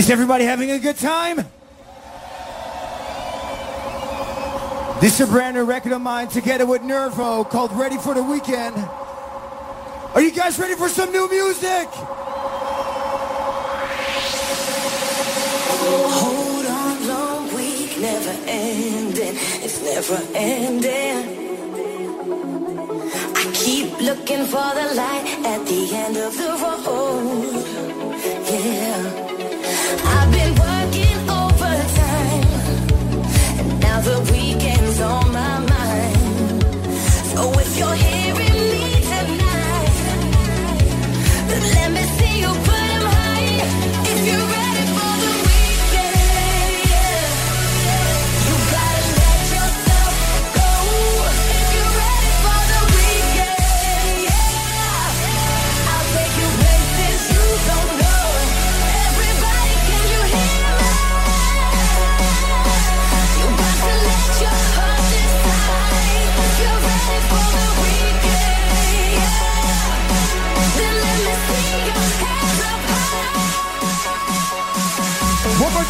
Is everybody having a good time? This is a brand new record of mine together with Nervo called Ready for the Weekend. Are you guys ready for some new music? Hold on, long week, never ending. It's never ending. I keep looking for the light at the end of the road. So if you're hearing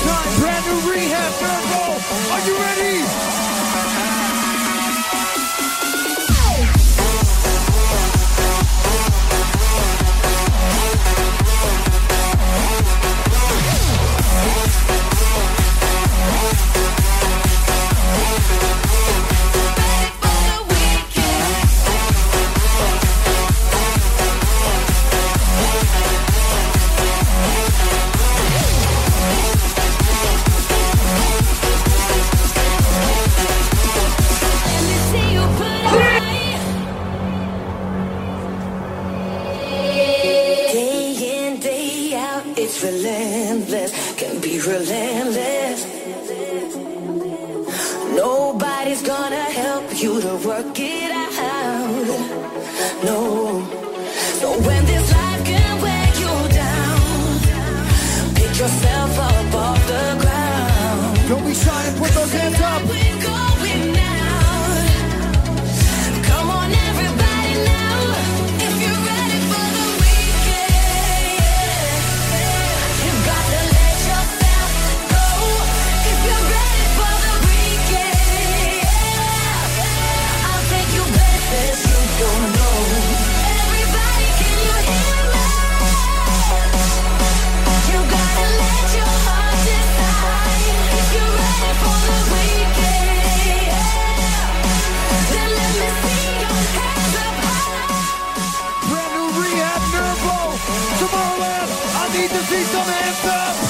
time, brand new R3hab, Nervo. Are you ready? Relentless. Can be relentless. Nobody's gonna help you to work it out. No. So when this life can wear you down, pick yourself up off the ground. Don't be shy and put those hands high. Brand new R3hab,